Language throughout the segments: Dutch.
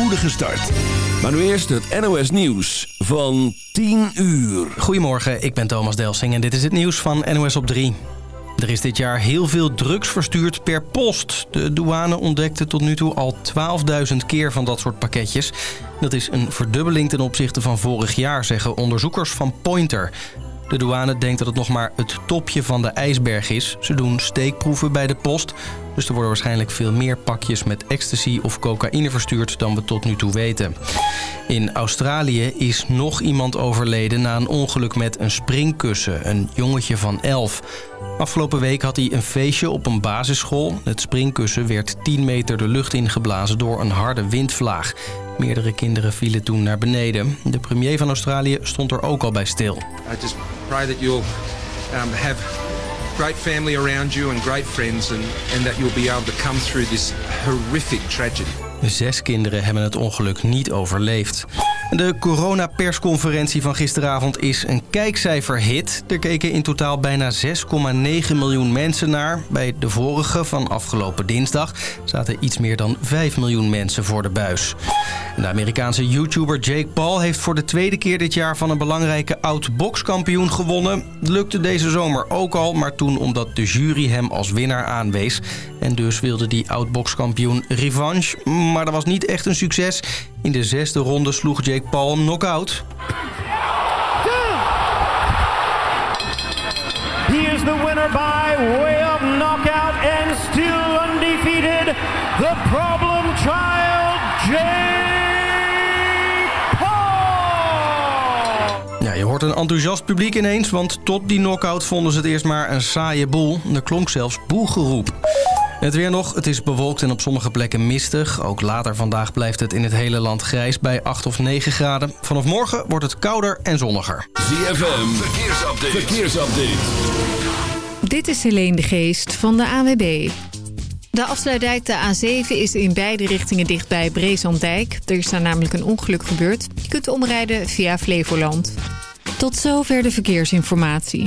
spoedige start. Maar nu eerst het NOS Nieuws van 10 uur. Goedemorgen, ik ben Thomas Delsing en dit is het nieuws van NOS op 3. Er is dit jaar heel veel drugs verstuurd per post. De douane ontdekte tot nu toe al 12.000 keer van dat soort pakketjes. Dat is een verdubbeling ten opzichte van vorig jaar, zeggen onderzoekers van Pointer. De douane denkt dat het nog maar het topje van de ijsberg is. Ze doen steekproeven bij de post. Dus er worden waarschijnlijk veel meer pakjes met ecstasy of cocaïne verstuurd dan we tot nu toe weten. In Australië is nog iemand overleden na een ongeluk met een springkussen. Een jongetje van 11. Afgelopen week had hij een feestje op een basisschool. Het springkussen werd 10 meter de lucht ingeblazen door een harde windvlaag. Meerdere kinderen vielen toen naar beneden. De premier van Australië stond er ook al bij stil. I just pray that you'll um, have great family around you and great friends and, and that you'll be able to come through this horrific tragedy. Zes kinderen hebben het ongeluk niet overleefd. De coronapersconferentie van gisteravond is een kijkcijferhit. Er keken in totaal bijna 6,9 miljoen mensen naar. Bij de vorige van afgelopen dinsdag zaten iets meer dan 5 miljoen mensen voor de buis. De Amerikaanse YouTuber Jake Paul heeft voor de tweede keer dit jaar van een belangrijke oud-bokskampioen gewonnen. Lukte deze zomer ook al, maar toen omdat de jury hem als winnaar aanwees. En dus wilde die oud-bokskampioen revanche, maar dat was niet echt een succes. In de zesde ronde sloeg Jake Paul hem knock-out. He is the winner by way of knockout and still undefeated, the problem child, Jake Paul! Ja, je hoort een enthousiast publiek ineens, want tot die knockout vonden ze het eerst maar een saaie boel. Er klonk zelfs boelgeroep. Het weer nog, het is bewolkt en op sommige plekken mistig. Ook later vandaag blijft het in het hele land grijs bij 8 of 9 graden. Vanaf morgen wordt het kouder en zonniger. ZFM, verkeersupdate. verkeersupdate. Dit is Helene de Geest van de AWB. De afsluitdijk de A7 is in beide richtingen dicht bij Breeslanddijk. Er is daar namelijk een ongeluk gebeurd. Je kunt omrijden via Flevoland. Tot zover de verkeersinformatie.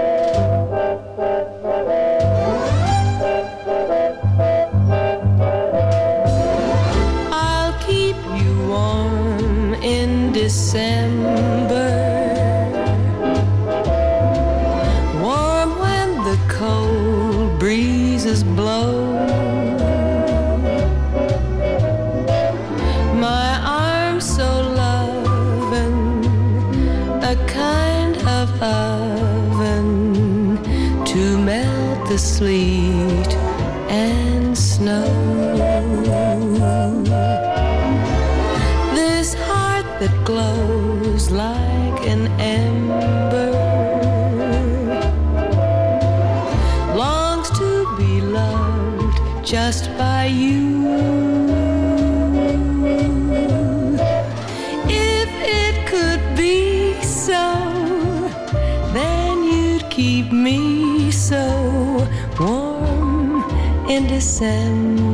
snow. This heart that glows like an ember longs to be loved just by you. In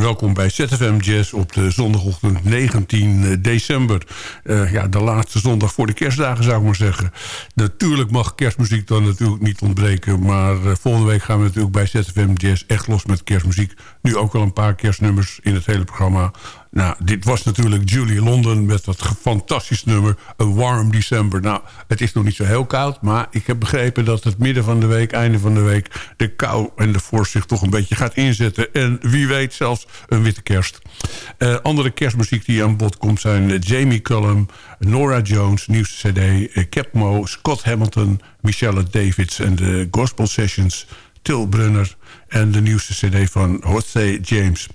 Welkom bij ZFM Jazz op de zondagochtend 19 december. Uh, ja, de laatste zondag voor de kerstdagen zou ik maar zeggen. Natuurlijk mag kerstmuziek dan natuurlijk niet ontbreken. Maar uh, volgende week gaan we natuurlijk bij ZFM Jazz echt los met kerstmuziek. Nu ook al een paar kerstnummers in het hele programma. Nou, dit was natuurlijk Julie London met dat fantastisch nummer... A Warm December. Nou, het is nog niet zo heel koud... maar ik heb begrepen dat het midden van de week, einde van de week... de kou en de vorst zich toch een beetje gaat inzetten. En wie weet zelfs een witte kerst. Uh, andere kerstmuziek die aan bod komt zijn Jamie Cullum... Nora Jones, nieuwste cd... Uh, Cap Mo, Scott Hamilton, Michelle Davids en de Gospel Sessions... Til Brunner en de nieuwste cd van Jose James.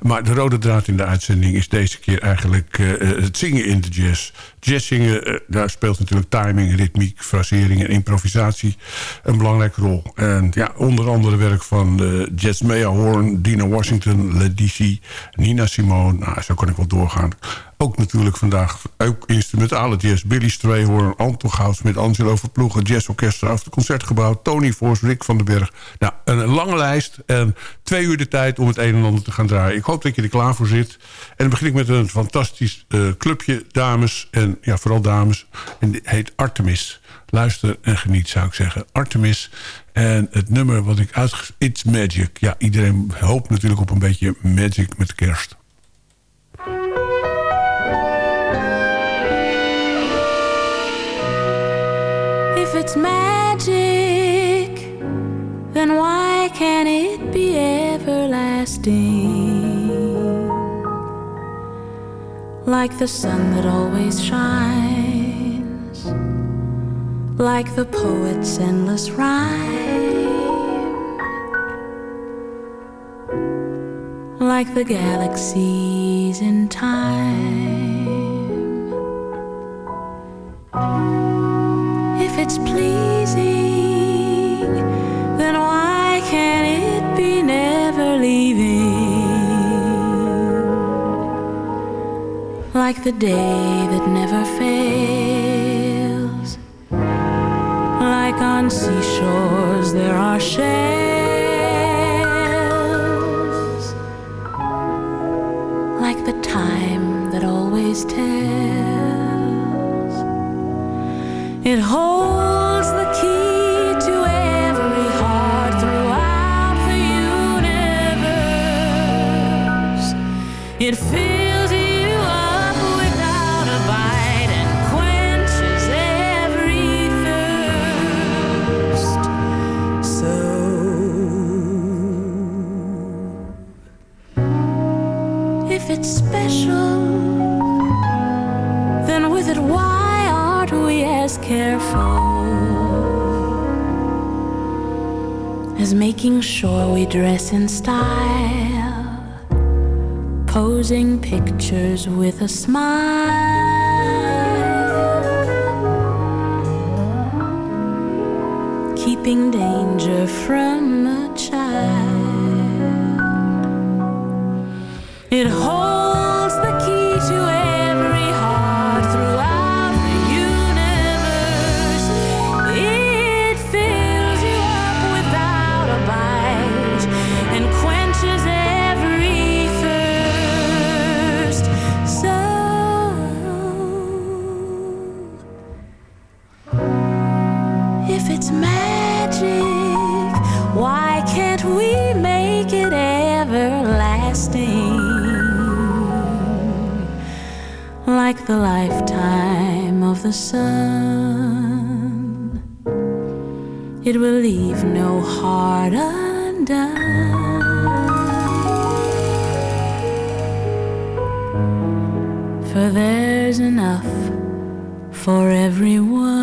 Maar de rode draad in de uitzending is deze keer eigenlijk uh, het zingen in de jazz. Jazz zingen, uh, daar speelt natuurlijk timing, ritmiek, frasering en improvisatie een belangrijke rol. En ja, onder andere werk van uh, Jazz Maya Horn, Dina Washington, Ledici, Nina Simone. Nou, zo kan ik wel doorgaan. Ook natuurlijk vandaag ook instrumentale jazz. Billy Strayhorn, Anton Gouds met Angelo Verploegen... Jazzorkester af het Concertgebouw... Tony Voors, Rick van den Berg. Nou, een lange lijst en twee uur de tijd om het een en ander te gaan draaien. Ik hoop dat je er klaar voor zit. En dan begin ik met een fantastisch uh, clubje dames. En ja, vooral dames. En die heet Artemis. Luister en geniet, zou ik zeggen. Artemis. En het nummer wat ik uit... It's Magic. Ja, iedereen hoopt natuurlijk op een beetje magic met kerst. It's magic, then why can't it be everlasting? Like the sun that always shines, like the poet's endless rhyme, like the galaxies in time. It's pleasing, then why can't it be never leaving? Like the day that never fails, like on seashores there are shells, with a smile, enough for everyone.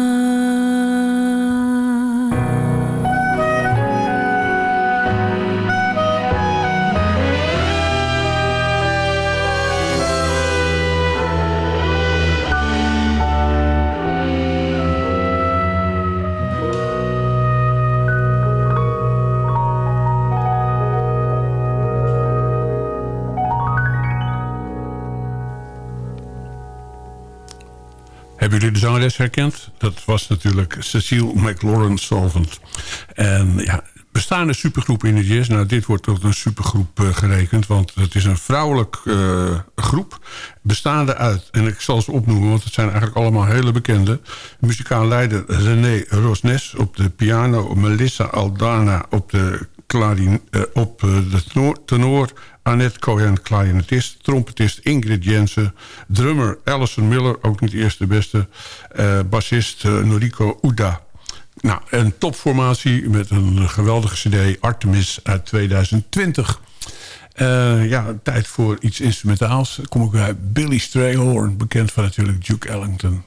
Jullie de zangeres herkend? Dat was natuurlijk Cecile McLaurin Solvent. En ja, bestaande supergroepen in de jazz. Nou, dit wordt tot een supergroep uh, gerekend. Want het is een vrouwelijk uh, groep. Bestaande uit, en ik zal ze opnoemen... want het zijn eigenlijk allemaal hele bekende. Muzikaal leider René Rosnes op de piano. Melissa Aldana op de, klarin, uh, op de tenor. Annette Cohen, clarinetist. Trompetist Ingrid Jensen. Drummer Alison Miller, ook niet de eerste beste. bassist Noriko Uda. Nou, een topformatie met een geweldige cd, Artemis uit 2020. Uh, ja, tijd voor iets instrumentaals. Kom ik bij Billy Strayhorn, bekend van natuurlijk Duke Ellington.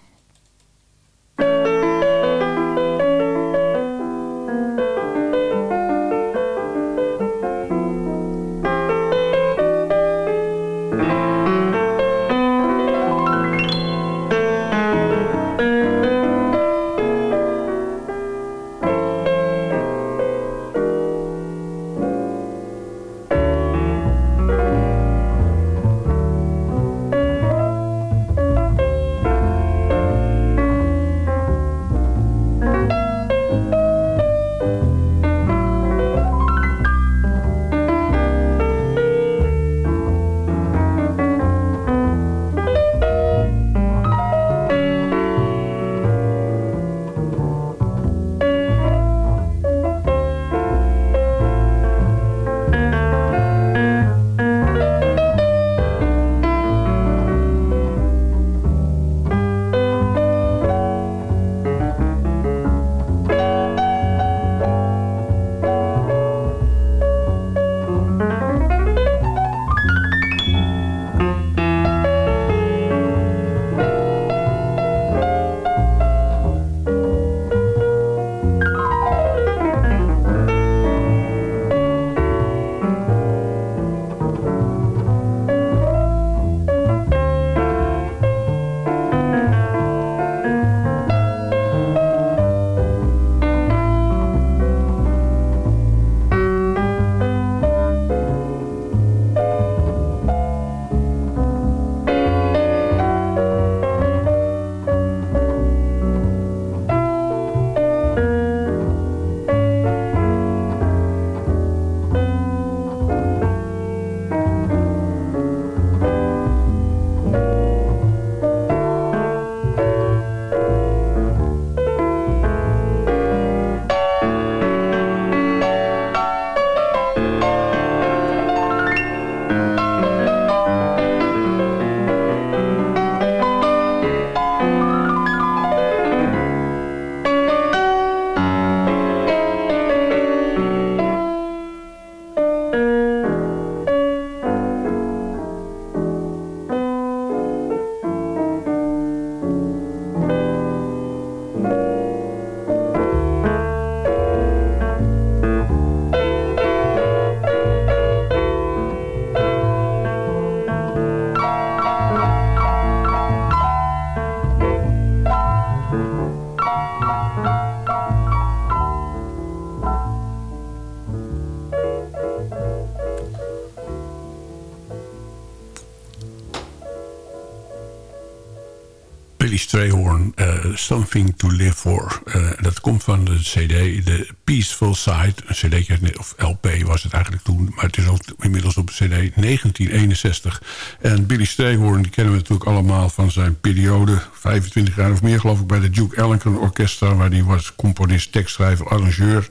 Something to Live For. Uh, dat komt van de cd, de Peaceful Side. Een cd, of LP was het eigenlijk toen. Maar het is ook inmiddels op cd 1961. En Billy Strayhorn, die kennen we natuurlijk allemaal van zijn periode. 25 jaar of meer geloof ik bij de Duke Ellington Orchestra. Waar hij was componist, tekstschrijver, arrangeur.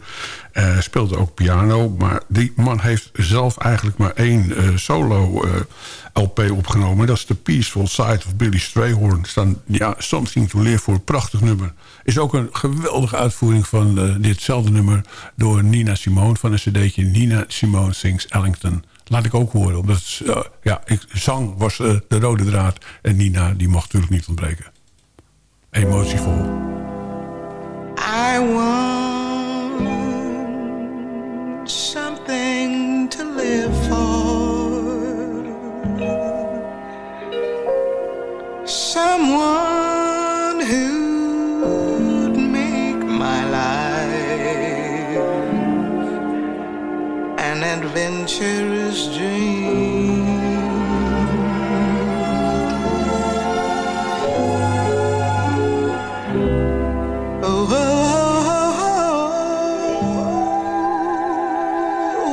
Uh, speelde ook piano. Maar die man heeft zelf eigenlijk maar één solo LP opgenomen. Dat is The Peaceful Side of Billy Strayhorn. Staan, ja, Something to Live voor prachtig nummer. Is ook een geweldige uitvoering van ditzelfde nummer... door Nina Simone van een cd'tje. Nina Simone Sings Ellington. Laat ik ook horen. Omdat ja, ik, zang was de rode draad. En Nina die mocht natuurlijk niet ontbreken. Emotievol. I want something to live for. someone who'd make my life an adventurous dream.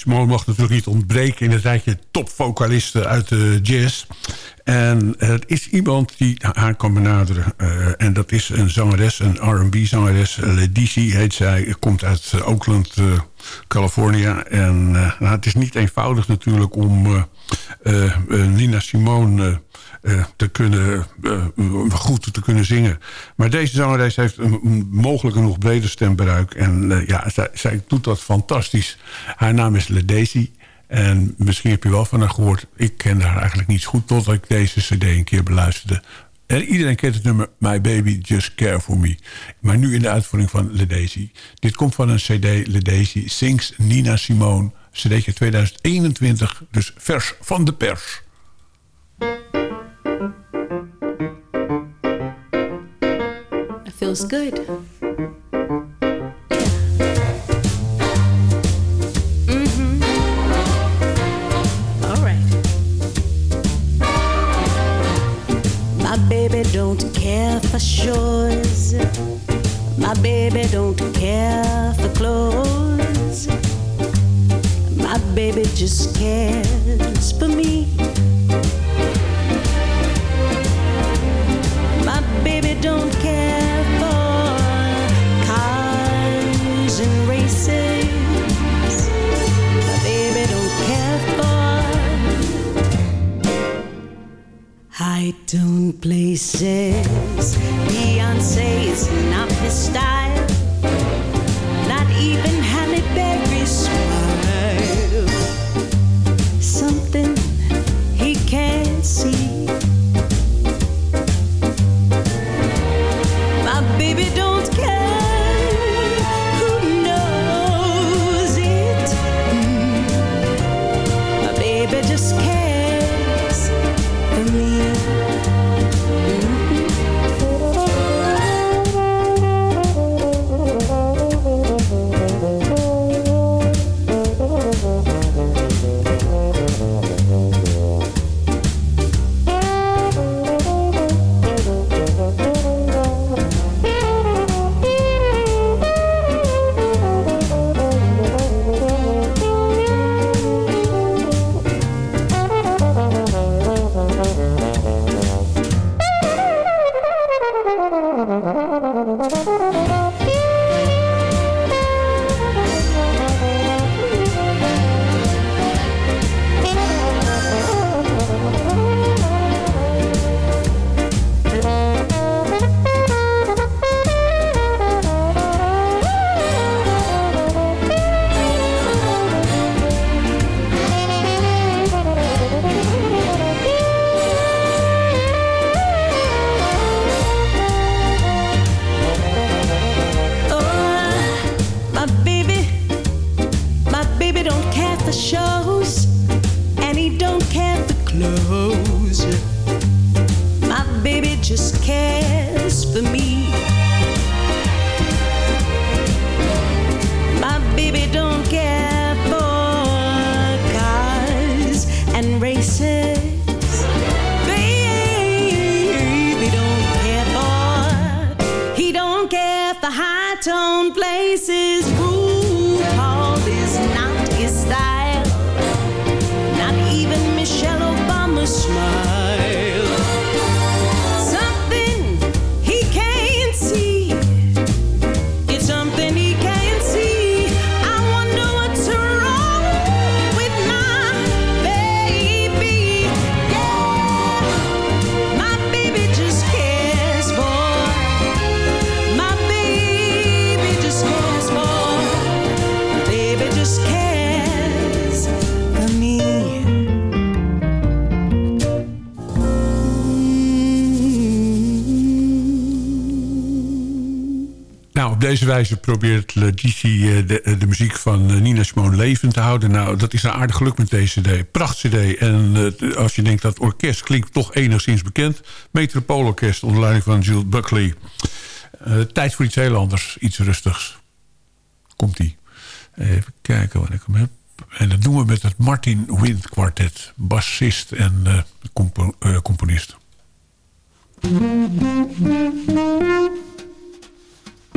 Simone mag natuurlijk niet ontbreken in het rijtje topvocalisten uit de jazz. En er is iemand die haar kan benaderen. eh, en dat is een zangeres, een R&B-zangeres. Ledici heet zij, komt uit eh, Oakland, eh, California. En nou, het is niet eenvoudig natuurlijk om Nina Simone... eh, te kunnen, eh, goed te kunnen zingen. Maar deze zangeres heeft een, mogelijk een nog breder stembereik. En ja, zij, zij doet dat fantastisch. Haar naam is Ledesi. En misschien heb je wel van haar gehoord. Ik ken haar eigenlijk niet goed totdat ik deze cd een keer beluisterde. En iedereen kent het nummer My Baby Just Care For Me. Maar nu in de uitvoering van Ledesi. Dit komt van een cd Ledesi Sings Nina Simone. cd'tje 2021, dus vers van de pers. Feels good. Mm-hmm. All right. My baby don't care for shores. My baby don't care for clothes. My baby just cares for me. My baby don't He says, Beyonce, is not this style. just cares for me. My baby don't care for cars and races. Baby don't care for. He don't care for high tone places. Deze wijze probeert Letitie eh, de, eh, de muziek van eh, Nina Simone levend te houden. Nou, dat is een aardig geluk met deze cd. Pracht cd. En als je denkt dat orkest klinkt toch enigszins bekend. Metropoolorkest onder leiding van Jules Buckley. Tijd voor iets heel anders. Iets rustigs. Komt-ie. Even kijken wat ik hem heb. En dat doen we met het Martin Wind Quartet. Bassist en eh, compo-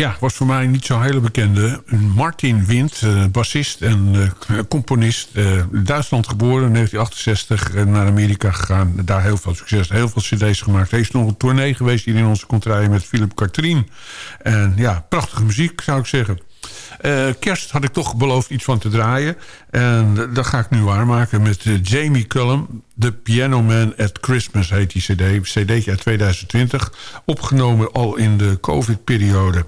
Ja, was voor mij niet zo'n hele bekende. Martin Wind, eh, bassist en eh, componist. eh, Duitsland geboren, in 1968. eh, naar Amerika gegaan. Daar heel veel succes, heel veel cd's gemaakt. Hij is nog een tournee geweest hier in onze contraille met Philip Cartrien. En ja, prachtige muziek zou ik zeggen. Eh, kerst had ik toch beloofd iets van te draaien. En dat ga ik nu waarmaken met eh, Jamie Cullum. The Piano Man at Christmas heet die cd. cd'tje uit 2020. Opgenomen al in de covid-periode.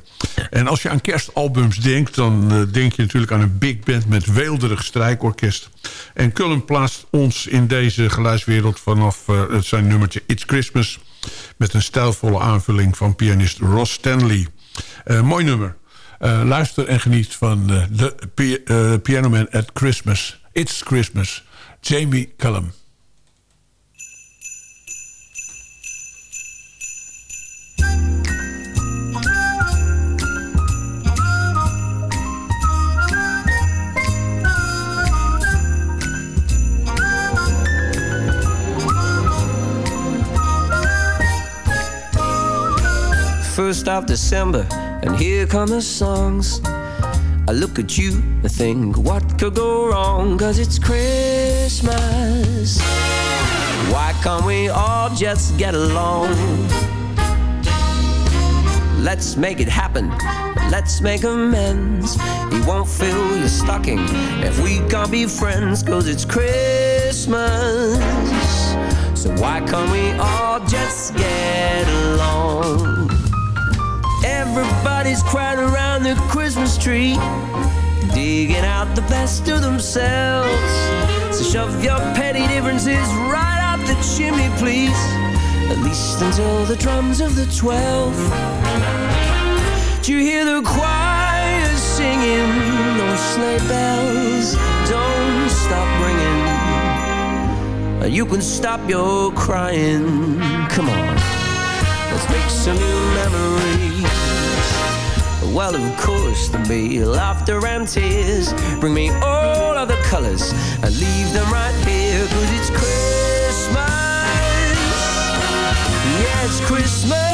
En als je aan kerstalbums denkt... dan eh, denk je natuurlijk aan een big band met weelderig strijkorkest. En Cullum plaatst ons in deze geluidswereld... vanaf zijn nummertje It's Christmas... met een stijlvolle aanvulling van pianist Ross Stanley. Mooi nummer. Uh, luister en geniet van uh, The Pi uh, Piano Man at Christmas. It's Christmas. Jamie Cullum. First of December, and here come the songs. I look at you and think, what could go wrong? Cause it's Christmas. Why can't we all just get along? Let's make it happen. Let's make amends. He won't fill your stocking if we can't be friends. Cause it's Christmas. So why can't we all just get along? Everybody's crowded around the Christmas tree, digging out the best of themselves. So shove your petty differences right out the chimney, please. At least until the drums of the twelve. Do you hear the choir singing? Those sleigh bells don't stop ringing. Uh, you can stop your crying. Come on, let's make some new memories. Well, of course, there'll be laughter and tears. Bring me all of the colors and leave them right here. Cause it's Christmas. Yeah, it's Christmas.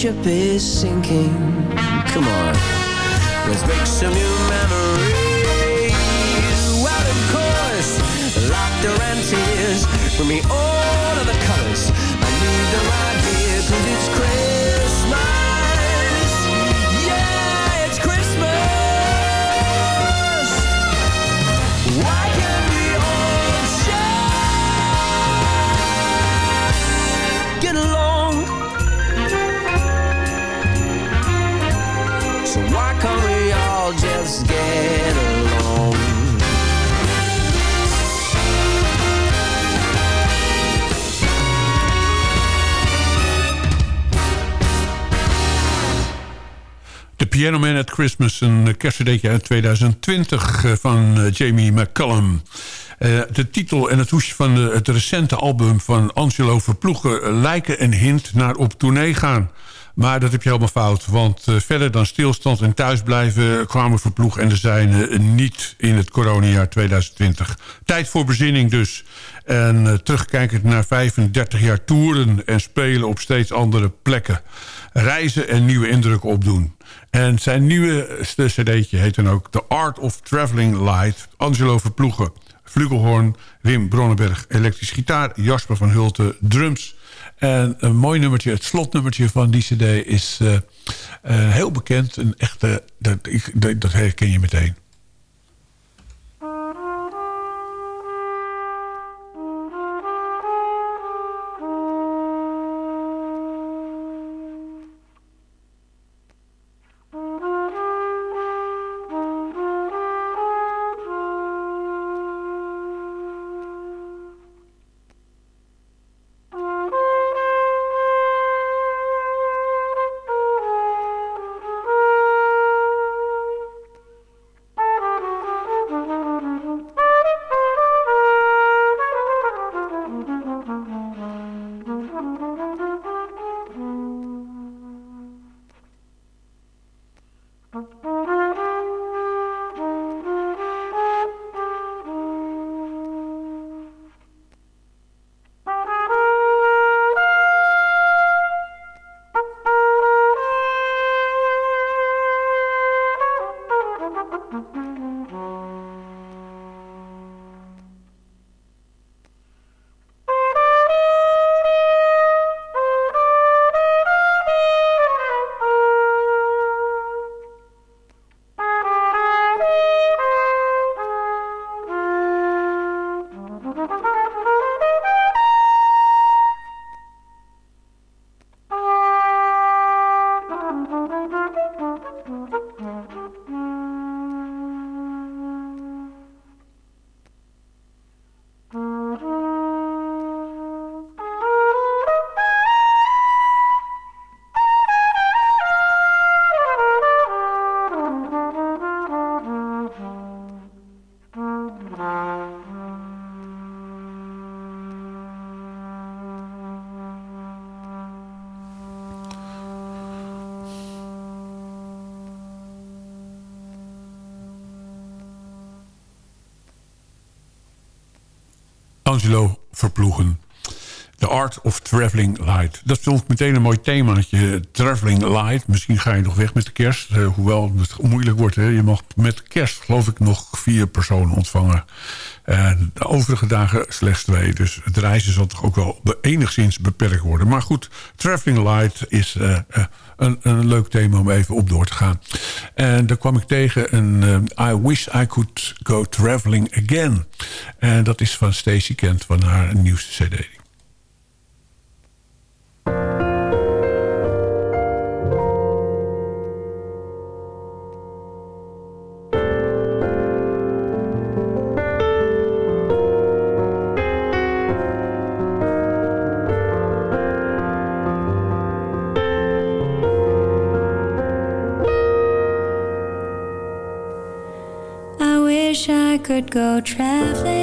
Ship is sinking, come on, let's make some new memories. Well, of course, laughter and tears bring me all of the colors. I need them Piano Man at Christmas, een kerstcd'tje uit 2020 eh, van eh, Jamie McCallum. Eh, de titel en het hoesje van het recente album van Angelo Verploegen... lijken een hint naar op tournee gaan. Maar dat heb je helemaal fout. Want verder dan stilstand en thuisblijven kwamen Verploeg en de zijnen niet in het coronajaar 2020. Tijd voor bezinning dus. En terugkijkend naar 35 jaar toeren en spelen op steeds andere plekken. Reizen en nieuwe indrukken opdoen. En zijn nieuwste cd'tje heet dan ook The Art of Traveling Light. Angelo Verploegen, Flugelhorn, Wim Bronnenberg, elektrisch gitaar... Jasper van Hulten, drums... En een mooi nummertje, het slotnummertje van die cd is eh, eh, heel bekend. Een echte, dat, ik, dat herken je meteen. Angelo Verploegen. The Art of Traveling Light. Dat vond ik meteen een mooi themaatje. Traveling Light. Misschien ga je nog weg met de kerst. Eh, hoewel het moeilijk wordt. Hè? Je mag met kerst geloof ik nog vier personen ontvangen. En de overige dagen slechts twee. Dus het reizen zal toch ook wel enigszins beperkt worden. Maar goed, Traveling Light is eh, eh, een, een, leuk thema om even op door te gaan. En daar kwam ik tegen een eh, I Wish I Could Go Traveling Again. En dat is van Stacey Kent van haar nieuwste cd. go traveling.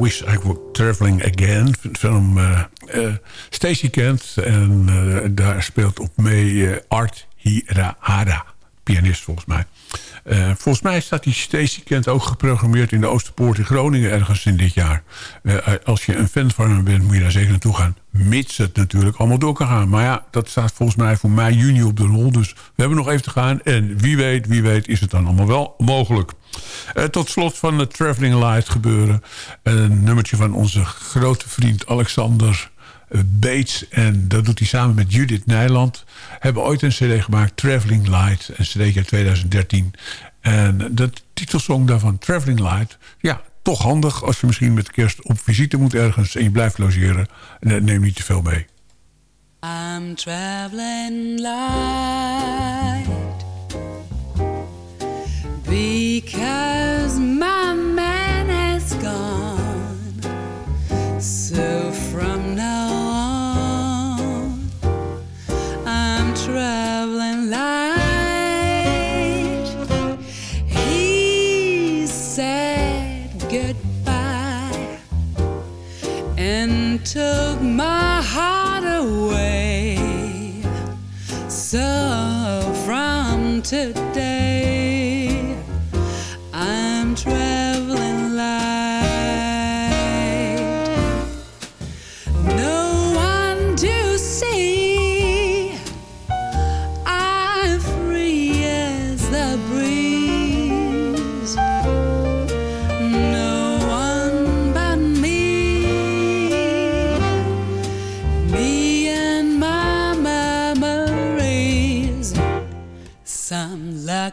Wish I Were Traveling Again. Film uh, Stacey Kent. En uh, daar speelt op mee Art Hirahara. Pianist volgens mij. Volgens mij staat die Stacey Kent ook geprogrammeerd in de Oosterpoort in Groningen ergens in dit jaar. Als je een fan van hem bent, moet je daar zeker naartoe gaan. Mits het natuurlijk allemaal door kan gaan. Maar ja, dat staat volgens mij voor mei, juni op de rol. Dus hebben nog even te gaan. En wie weet, wie weet is het dan allemaal wel mogelijk. Uh, tot slot van het Traveling Light gebeuren. Een nummertje van onze grote vriend Alexander Bates. En dat doet hij samen met Judith Nijland. Hebben ooit een cd gemaakt, Traveling Light. Een cd uit 2013. En de titelsong daarvan, Traveling Light. Ja, toch handig als je misschien met kerst op visite moet ergens... en je blijft logeren. Neem niet te veel mee. I'm traveling light Because my man has gone. So from now on I'm traveling light. He said goodbye And took So from today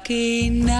looking now.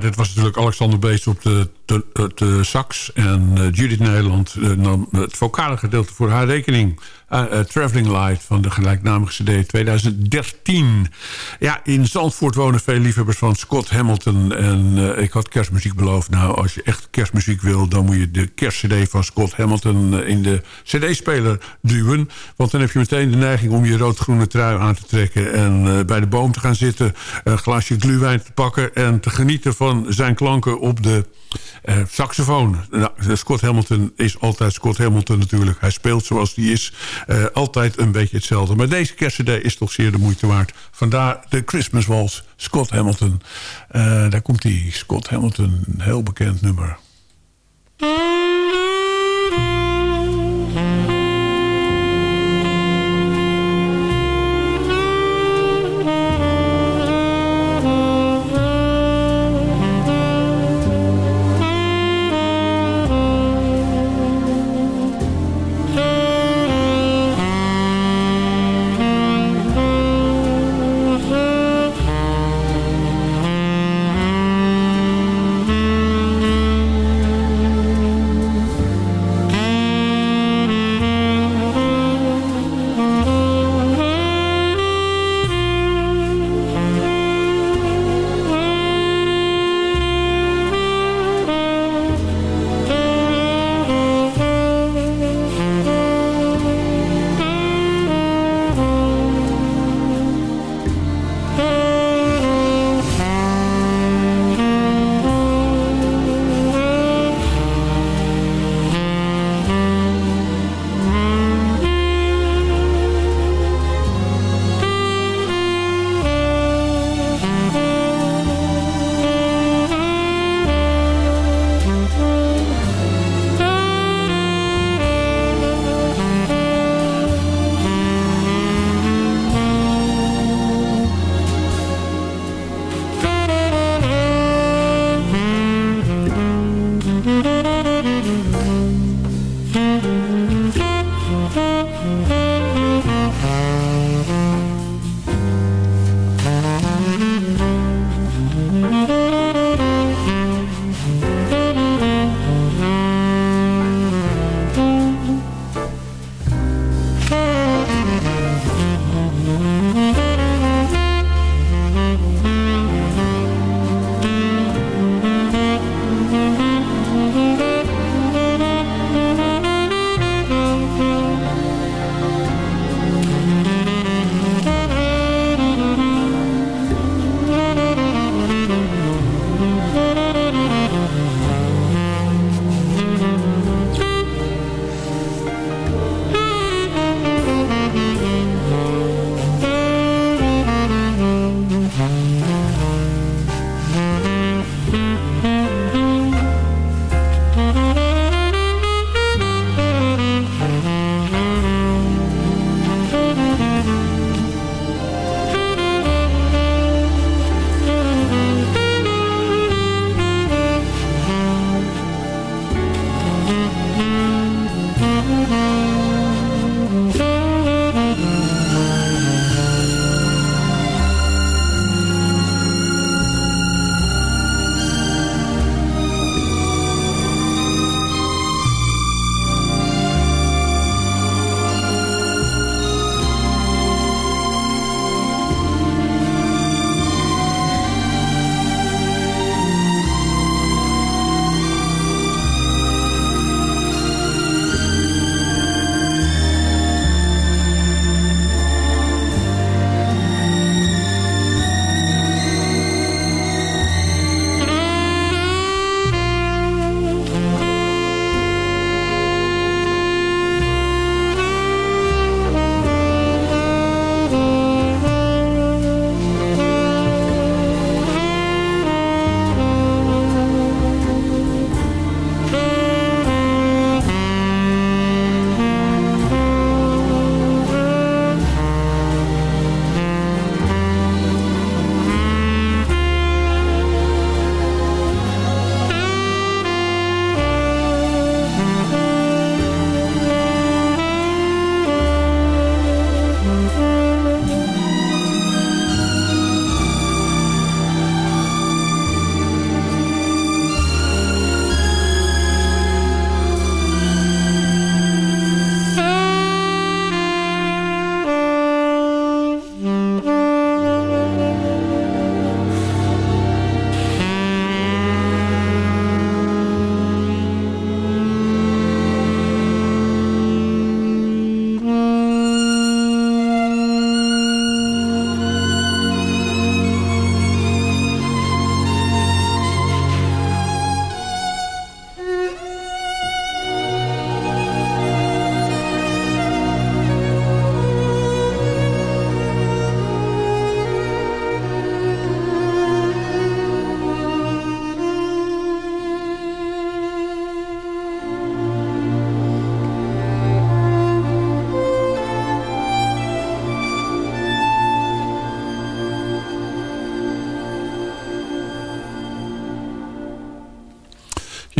Dit was natuurlijk Alexander Bees op de, de, de sax. En uh, Judith Nederland uh, nam het vocale gedeelte voor haar rekening. Uh, Traveling Light van de gelijknamige cd 2013. Ja, in Zandvoort wonen veel liefhebbers van Scott Hamilton. En ik had kerstmuziek beloofd. Nou, als je echt kerstmuziek wil... dan moet je de kerstcd van Scott Hamilton in de cd-speler duwen. Want dan heb je meteen de neiging om je rood-groene trui aan te trekken... en bij de boom te gaan zitten, een glaasje gluwijn te pakken... en te genieten van zijn klanken op de uh, saxofoon. Nou, Scott Hamilton is altijd Scott Hamilton natuurlijk. Hij speelt zoals hij is. Uh, altijd een beetje hetzelfde. Maar deze kerstcd is toch zeer de moeite waard. Vandaar de Christmas Waltz, Scott Hamilton. Daar komt hij, Scott Hamilton, een heel bekend nummer.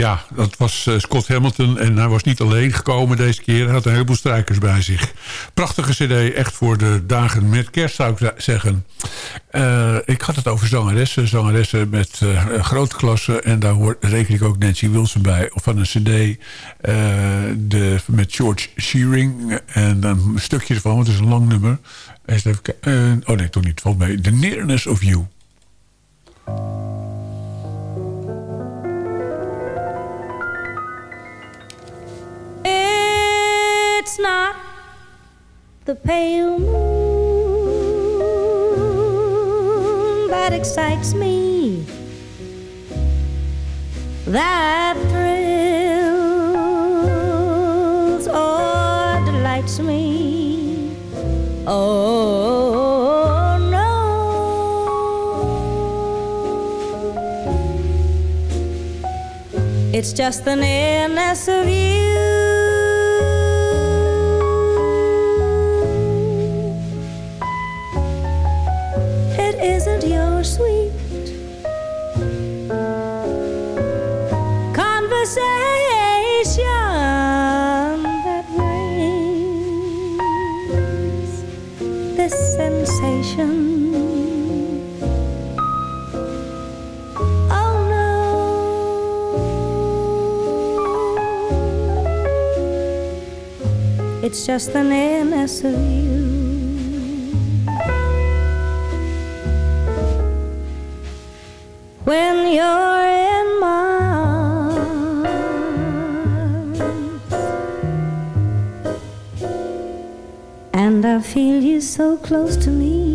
Ja, dat was eh, Scott Hamilton. En hij was niet alleen gekomen deze keer. Hij had een heleboel strijkers bij zich. Prachtige cd, echt voor de dagen met kerst zou ik zeggen. Eh, ik had het over zangeressen. Zangeressen met uh, grote klassen. En daar hoort, reken ik ook Nancy Wilson bij. Of van een cd de, met George Shearing. En een stukje ervan, want het is een lang nummer. Even, oh nee, toch niet. Valt mee. The Nearness of You. The pale moon that excites me, that thrills or delights me. Oh, no. It's just the nearness of you. It's just the nearness of you. when you're in my arms and I feel you so close to me.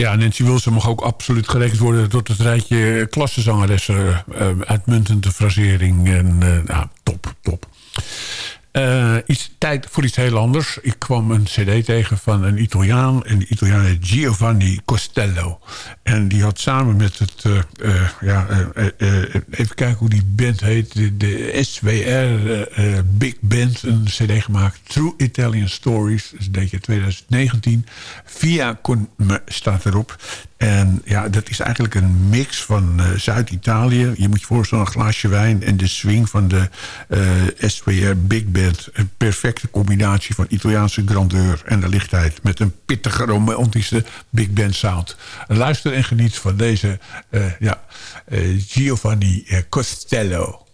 Ja, Nancy Wilson mag ook absoluut gerekend worden... tot het rijtje klassenzangeressen. Uh, uitmuntende frasering. En uh, nou, top, top. Iets, tijd voor iets heel anders. Ik kwam een cd tegen van een Italiaan. En die Italiaan heet Giovanni Costello. En die had samen met het... Ja, even kijken hoe die band heet. De, de SWR Big Band. Een cd gemaakt. True Italian Stories. Dat is een beetje 2019. Via Con staat erop. En ja, dat is eigenlijk een mix van uh, Zuid-Italië. Je moet je voorstellen een glaasje wijn en de swing van de uh, SWR Big Band. Een perfecte combinatie van Italiaanse grandeur en de lichtheid... met een pittige romantische big band sound. Luister en geniet van deze uh, ja, Giovanni Costello.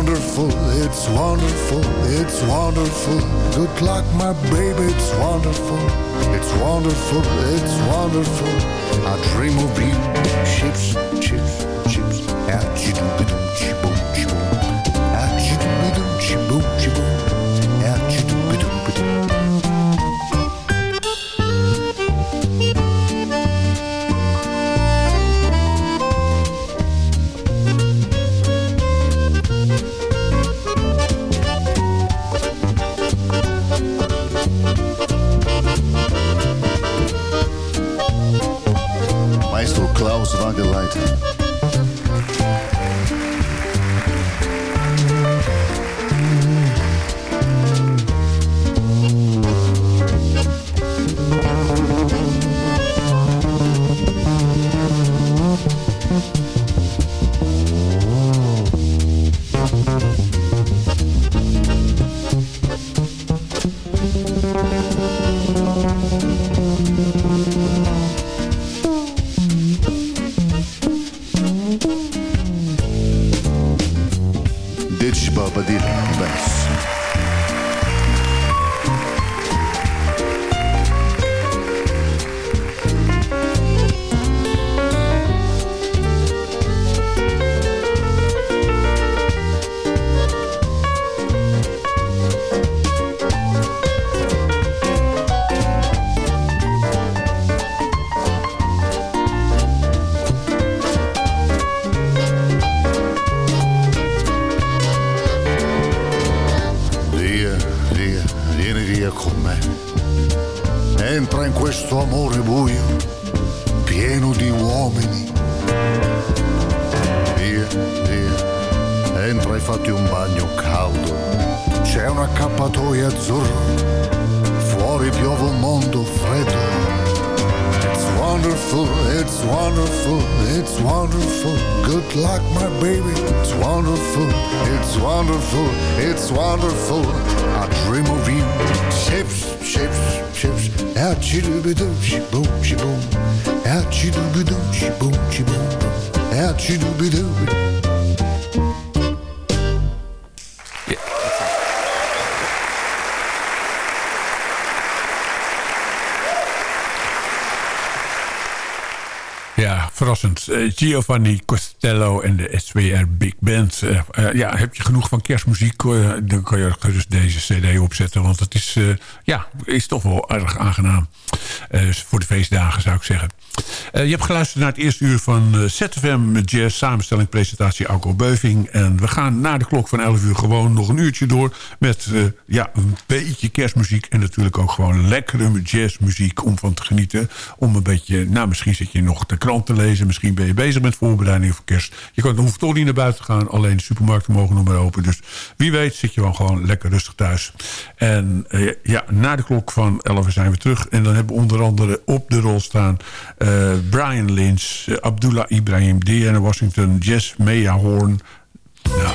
Wonderful, it's wonderful, it's wonderful. Good luck, my baby, it's wonderful. It's wonderful, it's wonderful. I dream of you. Chips, chips, chips. Ah, chidoo-bidoo, chiboom, chiboom. Ah, chidoo-bidoo, chiboom, chiboom. Ah, Entra in questo amore buio, pieno di uomini. Via, via, entra e fatti un bagno caldo. C'è un accappatoio azzurro, fuori piove un mondo freddo. It's wonderful, it's wonderful, it's wonderful. Good luck, my baby. It's wonderful, it's wonderful, it's wonderful. Dream of you. Ships, ships, ships. Ah, chidoo-bidoo, shi-boom, shi-boom. Ah, chidoo-bidoo, shi-boom, shi-boom. Ah, chidoo-bidoo. Ja, verrassend. Eh, Giovanni Costello en de SWR Big Band. Eh, eh, ja, heb je genoeg van kerstmuziek, dan kan je gerust deze cd opzetten. Want het is, ja, is toch wel erg aangenaam. Eh, voor de feestdagen zou ik zeggen. Je hebt geluisterd naar het eerste uur van ZFM Jazz. Samenstelling, presentatie Alco Beuving. En we gaan na de klok van 11 uur gewoon nog een uurtje door. Met ja, een beetje kerstmuziek. En natuurlijk ook gewoon lekkere jazzmuziek om van te genieten. Om een beetje, nou misschien zit je nog de krant te lezen. Misschien ben je bezig met voorbereidingen voor kerst. Je kan, hoeft toch niet naar buiten te gaan. Alleen de supermarkten mogen nog maar open. Dus wie weet zit je wel gewoon lekker rustig thuis. En eh, ja, na de klok van 11 uur zijn we terug. En dan hebben we onder andere op de rol staan... eh, Brian Lynch, eh, Abdullah Ibrahim, Diana Washington, Jess Mea Horn. Nou,